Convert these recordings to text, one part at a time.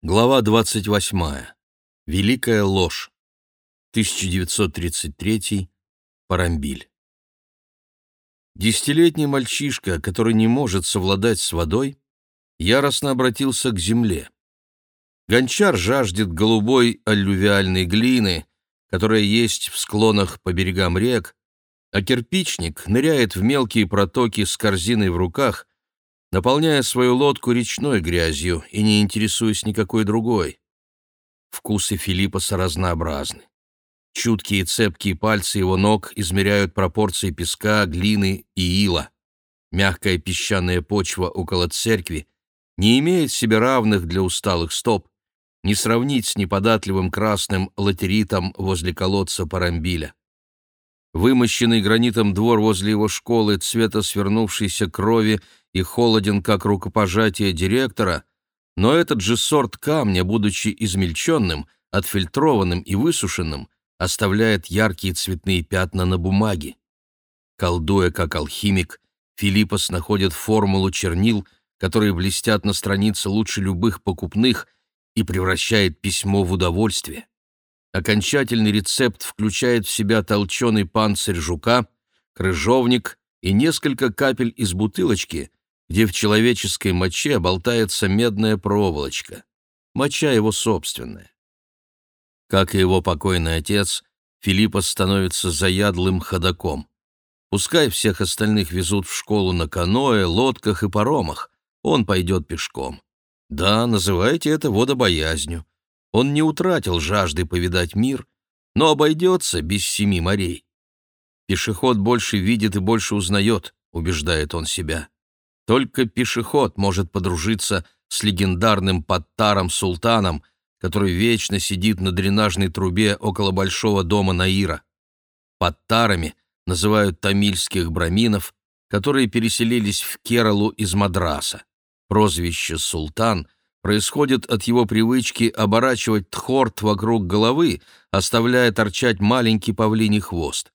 Глава 28. Великая ложь. 1933. Парамбиль. Десятилетний мальчишка, который не может совладать с водой, яростно обратился к земле. Гончар жаждет голубой аллювиальной глины, которая есть в склонах по берегам рек, а кирпичник ныряет в мелкие протоки с корзиной в руках, наполняя свою лодку речной грязью и не интересуясь никакой другой. Вкусы Филиппоса разнообразны. Чуткие цепкие пальцы его ног измеряют пропорции песка, глины и ила. Мягкая песчаная почва около церкви не имеет себе равных для усталых стоп, не сравнить с неподатливым красным латеритом возле колодца Парамбиля. Вымощенный гранитом двор возле его школы цвета свернувшейся крови и холоден, как рукопожатие директора, но этот же сорт камня, будучи измельченным, отфильтрованным и высушенным, оставляет яркие цветные пятна на бумаге. Колдуя как алхимик, Филиппос находит формулу чернил, которые блестят на странице лучше любых покупных и превращает письмо в удовольствие. Окончательный рецепт включает в себя толченый панцирь жука, крыжовник и несколько капель из бутылочки, где в человеческой моче болтается медная проволочка. Моча его собственная. Как и его покойный отец, Филиппос становится заядлым ходаком. Пускай всех остальных везут в школу на каноэ, лодках и паромах, он пойдет пешком. Да, называйте это водобоязнью. Он не утратил жажды повидать мир, но обойдется без семи морей. Пешеход больше видит и больше узнает, убеждает он себя. Только пешеход может подружиться с легендарным Паттаром-султаном, который вечно сидит на дренажной трубе около большого дома Наира. Паттарами называют тамильских браминов, которые переселились в Кералу из Мадраса. Прозвище «Султан» происходит от его привычки оборачивать тхорт вокруг головы, оставляя торчать маленький павлиний хвост.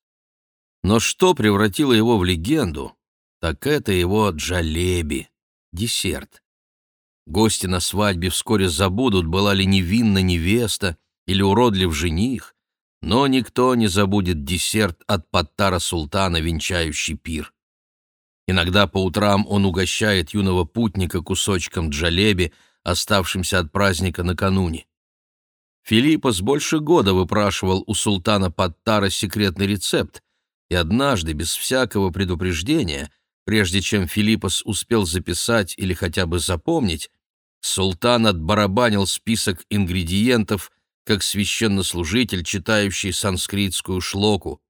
Но что превратило его в легенду, так это его джалеби, десерт. Гости на свадьбе вскоре забудут, была ли невинна невеста или уродлив жених, но никто не забудет десерт от Паттара Султана, венчающий пир. Иногда по утрам он угощает юного путника кусочком джалеби, оставшимся от праздника накануне. Филиппос больше года выпрашивал у султана Паттара секретный рецепт, и однажды, без всякого предупреждения, Прежде чем Филиппос успел записать или хотя бы запомнить, султан отбарабанил список ингредиентов, как священнослужитель, читающий санскритскую шлоку.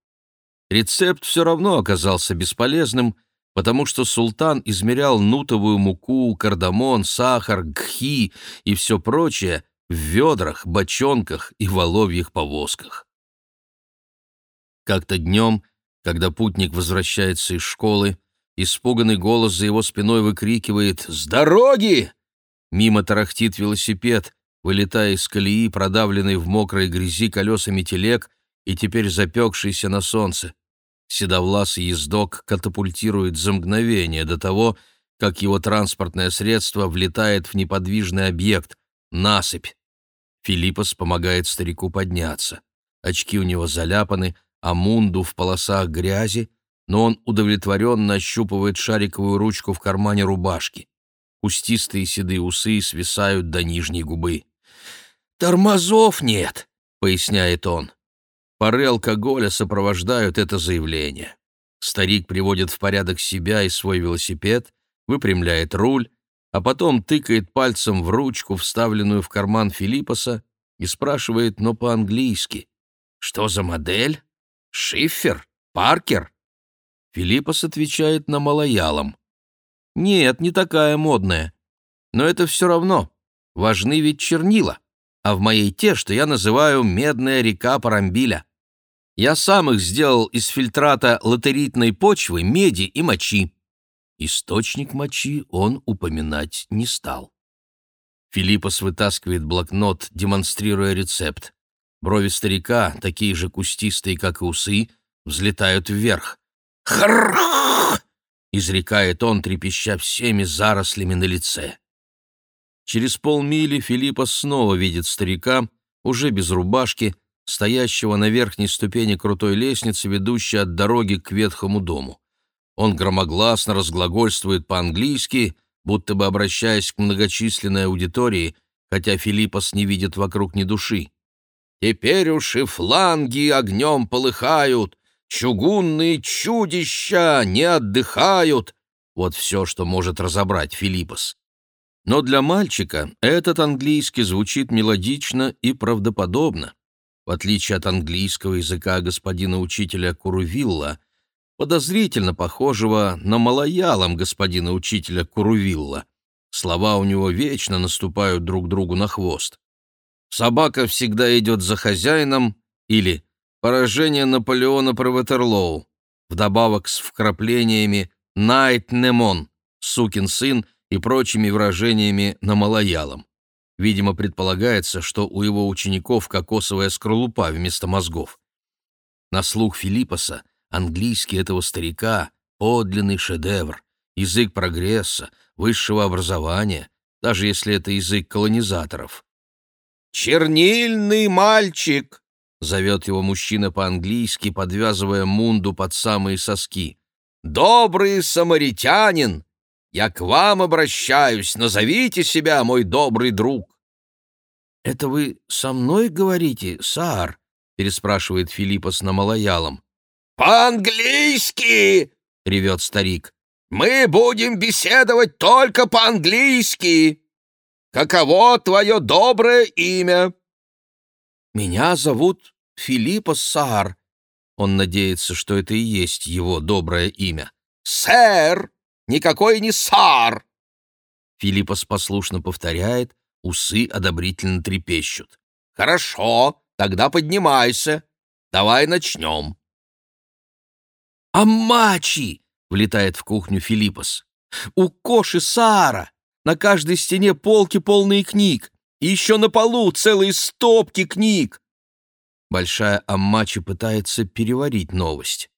Рецепт все равно оказался бесполезным, потому что султан измерял нутовую муку, кардамон, сахар, гхи и все прочее в ведрах, бочонках и воловьих повозках. Как-то днем, когда путник возвращается из школы, Испуганный голос за его спиной выкрикивает «С дороги!» Мимо тарахтит велосипед, вылетая из колеи, продавленной в мокрой грязи колесами телег и теперь запекшийся на солнце. Седовласый ездок катапультирует за мгновение до того, как его транспортное средство влетает в неподвижный объект — насыпь. Филиппос помогает старику подняться. Очки у него заляпаны, а мунду в полосах грязи — но он удовлетворенно ощупывает шариковую ручку в кармане рубашки. Кустистые седые усы свисают до нижней губы. «Тормозов нет», — поясняет он. Пары алкоголя сопровождают это заявление. Старик приводит в порядок себя и свой велосипед, выпрямляет руль, а потом тыкает пальцем в ручку, вставленную в карман Филиппоса, и спрашивает, но по-английски. «Что за модель? Шифер? Паркер?» Филиппос отвечает на малоялом. «Нет, не такая модная. Но это все равно. Важны ведь чернила. А в моей те, что я называю «медная река Парамбиля». Я сам их сделал из фильтрата латеритной почвы, меди и мочи. Источник мочи он упоминать не стал. Филиппос вытаскивает блокнот, демонстрируя рецепт. Брови старика, такие же кустистые, как и усы, взлетают вверх. «Хррррр!» — изрекает он, трепеща всеми зарослями на лице. Через полмили Филиппа снова видит старика, уже без рубашки, стоящего на верхней ступени крутой лестницы, ведущей от дороги к ветхому дому. Он громогласно разглагольствует по-английски, будто бы обращаясь к многочисленной аудитории, хотя Филиппос не видит вокруг ни души. «Теперь уж и фланги огнем полыхают, чугунные чудища не отдыхают!» Вот все, что может разобрать Филиппос. Но для мальчика этот английский звучит мелодично и правдоподобно. В отличие от английского языка господина учителя Курувилла, подозрительно похожего на малоялом господина учителя Курувилла. Слова у него вечно наступают друг другу на хвост. «Собака всегда идет за хозяином» или «Поражение Наполеона про Ватерлоу», вдобавок с вкраплениями «Найт Немон», «Сукин сын» и прочими выражениями на малоялом. Видимо, предполагается, что у его учеников кокосовая скорлупа вместо мозгов. На слух Филиппоса английский этого старика — подлинный шедевр, язык прогресса, высшего образования, даже если это язык колонизаторов. «Чернильный мальчик!» — зовет его мужчина по-английски, подвязывая мунду под самые соски. «Добрый самаритянин! Я к вам обращаюсь, назовите себя, мой добрый друг!» «Это вы со мной говорите, Саар?» — переспрашивает Филиппос на малоялом. «По-английски!» — ревет старик. «Мы будем беседовать только по-английски! Каково твое доброе имя?» «Меня зовут Филиппос Саар». Он надеется, что это и есть его доброе имя. «Сэр!» Никакой не сар!» Филиппос послушно повторяет, усы одобрительно трепещут. «Хорошо, тогда поднимайся. Давай начнем». «Аммачи!» — влетает в кухню Филиппос. «У Коши Сара! На каждой стене полки полные книг, и еще на полу целые стопки книг!» Большая Аммачи пытается переварить новость.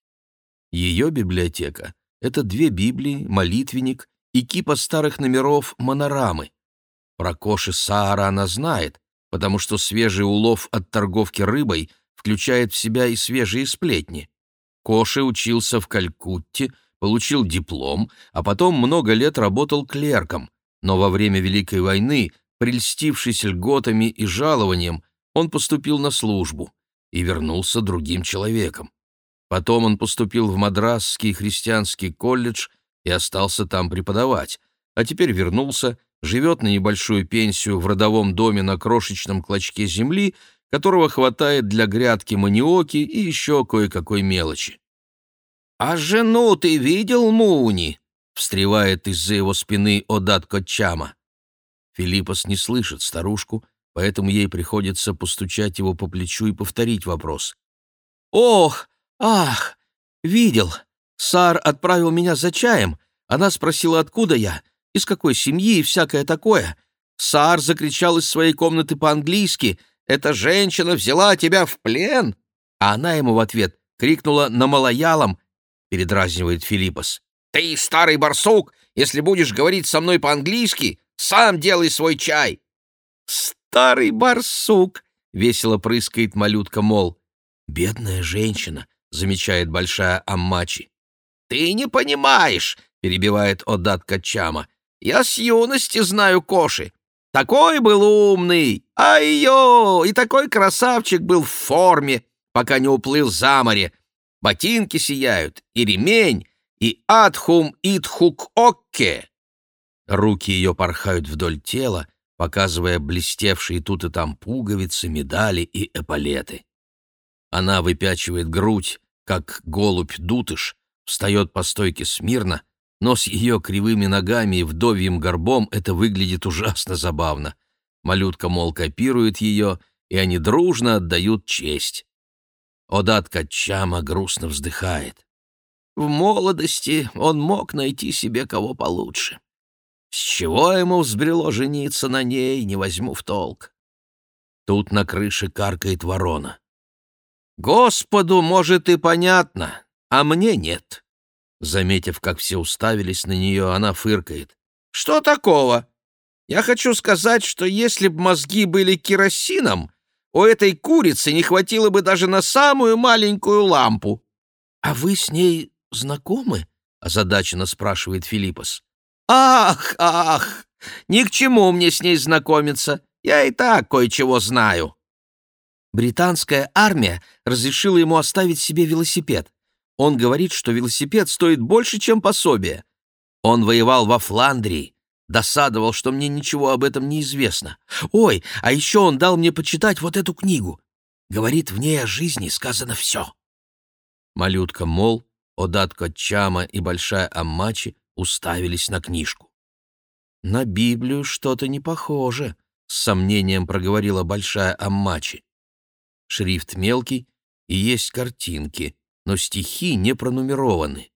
Ее библиотека это две Библии, молитвенник и кипа старых номеров монорамы. Про Коши Саара она знает, потому что свежий улов от торговки рыбой включает в себя и свежие сплетни. Коши учился в Калькутте, получил диплом, а потом много лет работал клерком, но во время Великой войны, прельстившись льготами и жалованием, он поступил на службу и вернулся другим человеком. Потом он поступил в Мадрасский христианский колледж и остался там преподавать, а теперь вернулся, живет на небольшую пенсию в родовом доме на крошечном клочке земли, которого хватает для грядки маниоки и еще кое-какой мелочи. «А жену ты видел, Муни?» — встревает из-за его спины Одат Котчама. Филиппос не слышит старушку, поэтому ей приходится постучать его по плечу и повторить вопрос. «Ох, «Ах, видел. Сар отправил меня за чаем. Она спросила, откуда я, из какой семьи и всякое такое. Сар закричал из своей комнаты по-английски «Эта женщина взяла тебя в плен!» А она ему в ответ крикнула на малоялом, передразнивает Филиппос. «Ты, старый барсук, если будешь говорить со мной по-английски, сам делай свой чай!» «Старый барсук!» — весело прыскает малютка, мол. «Бедная женщина! замечает большая Аммачи. «Ты не понимаешь», — перебивает Одат Качама. «Я с юности знаю Коши. Такой был умный! Ай-ё! И такой красавчик был в форме, пока не уплыл за море. Ботинки сияют, и ремень, и адхум итхук окке». Руки ее порхают вдоль тела, показывая блестевшие тут и там пуговицы, медали и эполеты. Она выпячивает грудь, как голубь-дутыш, встает по стойке смирно, но с ее кривыми ногами и вдовьим горбом это выглядит ужасно забавно. Малютка, мол, копирует ее, и они дружно отдают честь. Одат Качама грустно вздыхает. В молодости он мог найти себе кого получше. С чего ему взбрело жениться на ней, не возьму в толк. Тут на крыше каркает ворона. Господу, может, и понятно, а мне нет. Заметив, как все уставились на нее, она фыркает. Что такого? Я хочу сказать, что если б мозги были керосином, у этой курицы не хватило бы даже на самую маленькую лампу. — А вы с ней знакомы? — озадаченно спрашивает Филиппос. — Ах, ах! Ни к чему мне с ней знакомиться. Я и так кое-чего знаю. Британская армия разрешила ему оставить себе велосипед. Он говорит, что велосипед стоит больше, чем пособие. Он воевал во Фландрии, досадовал, что мне ничего об этом не известно. Ой, а еще он дал мне почитать вот эту книгу. Говорит, в ней о жизни сказано все. Малютка Мол, Одатка Чама и Большая Аммачи уставились на книжку. «На Библию что-то не похоже», — с сомнением проговорила Большая Аммачи. Шрифт мелкий и есть картинки, но стихи не пронумерованы.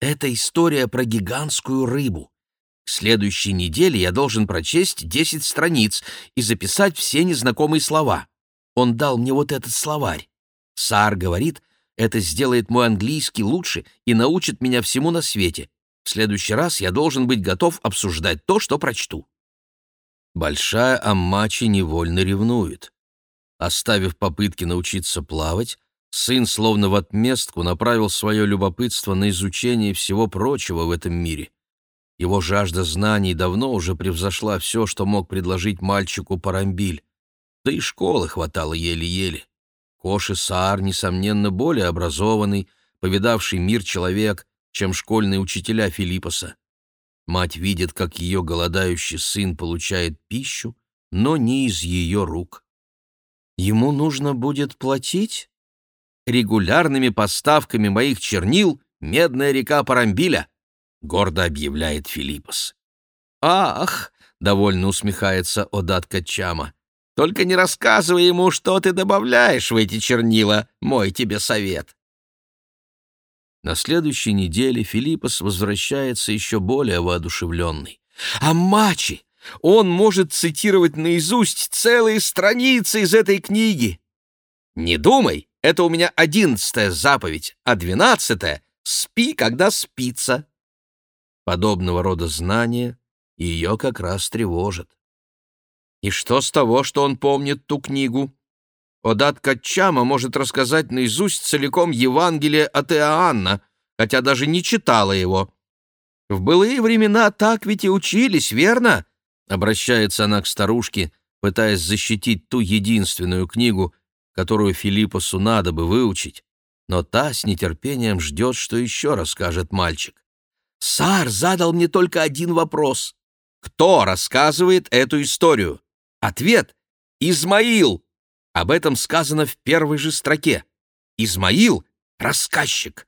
Это история про гигантскую рыбу. К следующей неделе я должен прочесть 10 страниц и записать все незнакомые слова. Он дал мне вот этот словарь. Саар говорит, это сделает мой английский лучше и научит меня всему на свете. В следующий раз я должен быть готов обсуждать то, что прочту. Большая Аммачи невольно ревнует. Оставив попытки научиться плавать, сын словно в отместку направил свое любопытство на изучение всего прочего в этом мире. Его жажда знаний давно уже превзошла все, что мог предложить мальчику Парамбиль. Да и школы хватало еле-еле. Коши Саар, несомненно, более образованный, повидавший мир человек, чем школьные учителя Филиппоса. Мать видит, как ее голодающий сын получает пищу, но не из ее рук. Ему нужно будет платить? Регулярными поставками моих чернил медная река Парамбиля, гордо объявляет Филиппос. Ах, довольно усмехается Одат Качама. Только не рассказывай ему, что ты добавляешь в эти чернила, мой тебе совет. На следующей неделе Филиппос возвращается еще более воодушевленный. «А Мачи! Он может цитировать наизусть целые страницы из этой книги. Не думай, это у меня одиннадцатая заповедь, а двенадцатая — спи, когда спится. Подобного рода знания ее как раз тревожат. И что с того, что он помнит ту книгу? Одат Качама может рассказать наизусть целиком Евангелие от Иоанна, хотя даже не читала его. В былые времена так ведь и учились, верно? Обращается она к старушке, пытаясь защитить ту единственную книгу, которую Филиппосу надо бы выучить, но та с нетерпением ждет, что еще расскажет мальчик. «Сар задал мне только один вопрос. Кто рассказывает эту историю?» Ответ — Измаил. Об этом сказано в первой же строке. Измаил — рассказчик.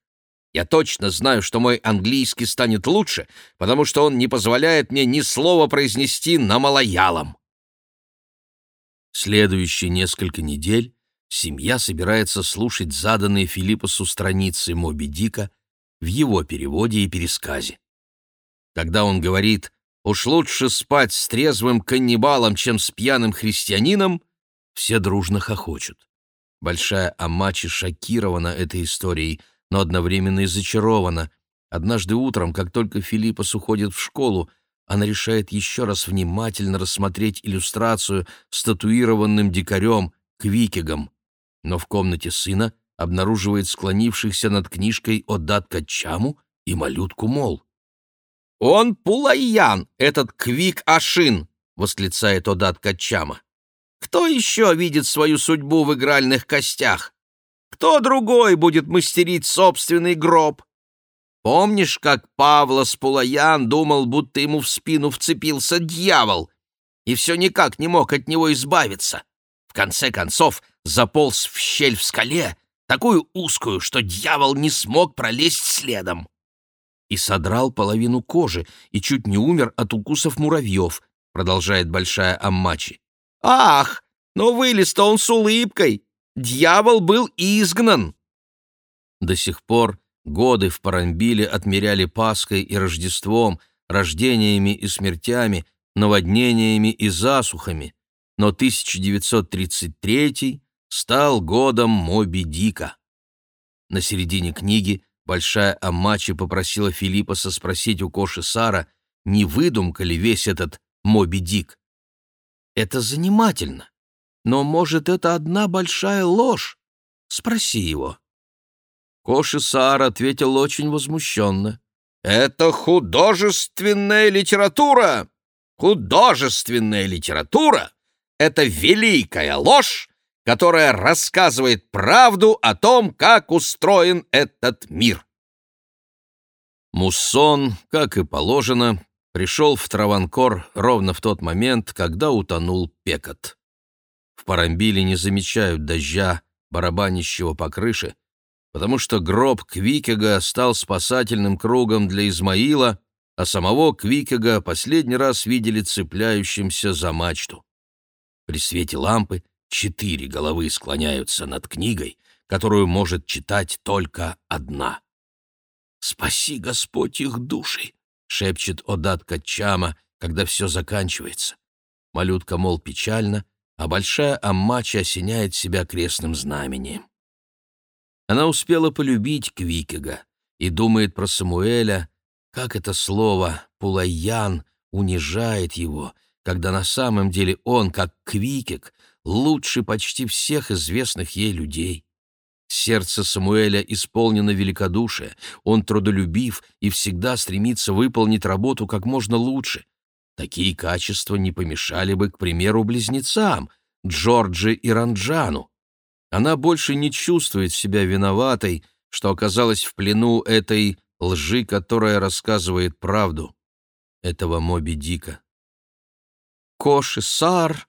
Я точно знаю, что мой английский станет лучше, потому что он не позволяет мне ни слова произнести на малоялом. Следующие несколько недель семья собирается слушать заданные Филиппосу страницы Моби Дика в его переводе и пересказе. Когда он говорит «Уж лучше спать с трезвым каннибалом, чем с пьяным христианином», все дружно хохочут. Большая Амачи шокирована этой историей — но одновременно и зачарована. Однажды утром, как только Филиппос уходит в школу, она решает еще раз внимательно рассмотреть иллюстрацию с татуированным дикарем Квикигом. Но в комнате сына обнаруживает склонившихся над книжкой Одат Качаму и малютку Мол. «Он Пулайян, этот Квик-Ашин!» — восклицает Одат Качама. «Кто еще видит свою судьбу в игральных костях? Кто другой будет мастерить собственный гроб? Помнишь, как Павлос Пулаян думал, будто ему в спину вцепился дьявол, и все никак не мог от него избавиться? В конце концов, заполз в щель в скале, такую узкую, что дьявол не смог пролезть следом. И содрал половину кожи, и чуть не умер от укусов муравьев, продолжает Большая Аммачи. «Ах, но вылез-то он с улыбкой, Дьявол был изгнан!» До сих пор годы в Парамбиле отмеряли Пасхой и Рождеством, рождениями и смертями, наводнениями и засухами, но 1933 стал годом Моби Дика. На середине книги Большая Амачи попросила Филиппоса спросить у Коши Сара, не выдумка ли весь этот Моби Дик. Это занимательно. Но, может, это одна большая ложь? Спроси его. Коши Саар ответил очень возмущенно. «Это художественная литература! Художественная литература — это великая ложь, которая рассказывает правду о том, как устроен этот мир». Муссон, как и положено, пришел в Траванкор ровно в тот момент, когда утонул Пекот. В Парамбиле не замечают дождя, барабанящего по крыше, потому что гроб Квикега стал спасательным кругом для Измаила, а самого Квикега последний раз видели цепляющимся за мачту. При свете лампы четыре головы склоняются над книгой, которую может читать только одна. «Спаси, Господь, их души!» — шепчет Одат Качама, когда все заканчивается. Малютка, мол, печально, а большая Аммача осеняет себя крестным знамением. Она успела полюбить Квикега и думает про Самуэля, как это слово «пулайян» унижает его, когда на самом деле он, как Квикег, лучше почти всех известных ей людей. Сердце Самуэля исполнено великодушия, он трудолюбив и всегда стремится выполнить работу как можно лучше. Такие качества не помешали бы, к примеру, близнецам, Джорджи и Ранджану. Она больше не чувствует себя виноватой, что оказалась в плену этой лжи, которая рассказывает правду, этого Моби Дика. Кош и Сар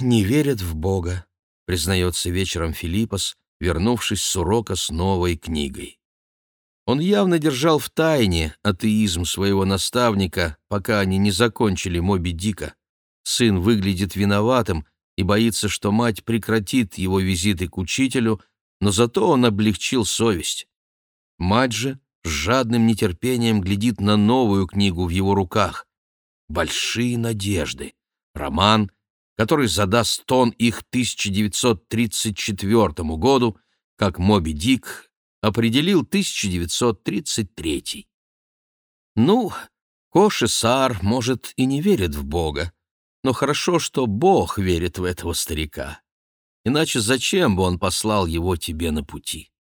не верят в Бога, признается вечером Филиппос, вернувшись с урока с новой книгой. Он явно держал в тайне атеизм своего наставника, пока они не закончили Моби Дика. Сын выглядит виноватым и боится, что мать прекратит его визиты к учителю, но зато он облегчил совесть. Мать же с жадным нетерпением глядит на новую книгу в его руках. «Большие надежды». Роман, который задаст тон их 1934 году, как Моби Дик определил 1933. Ну, Коши Сар, может, и не верит в Бога, но хорошо, что Бог верит в этого старика. Иначе зачем бы он послал его тебе на пути?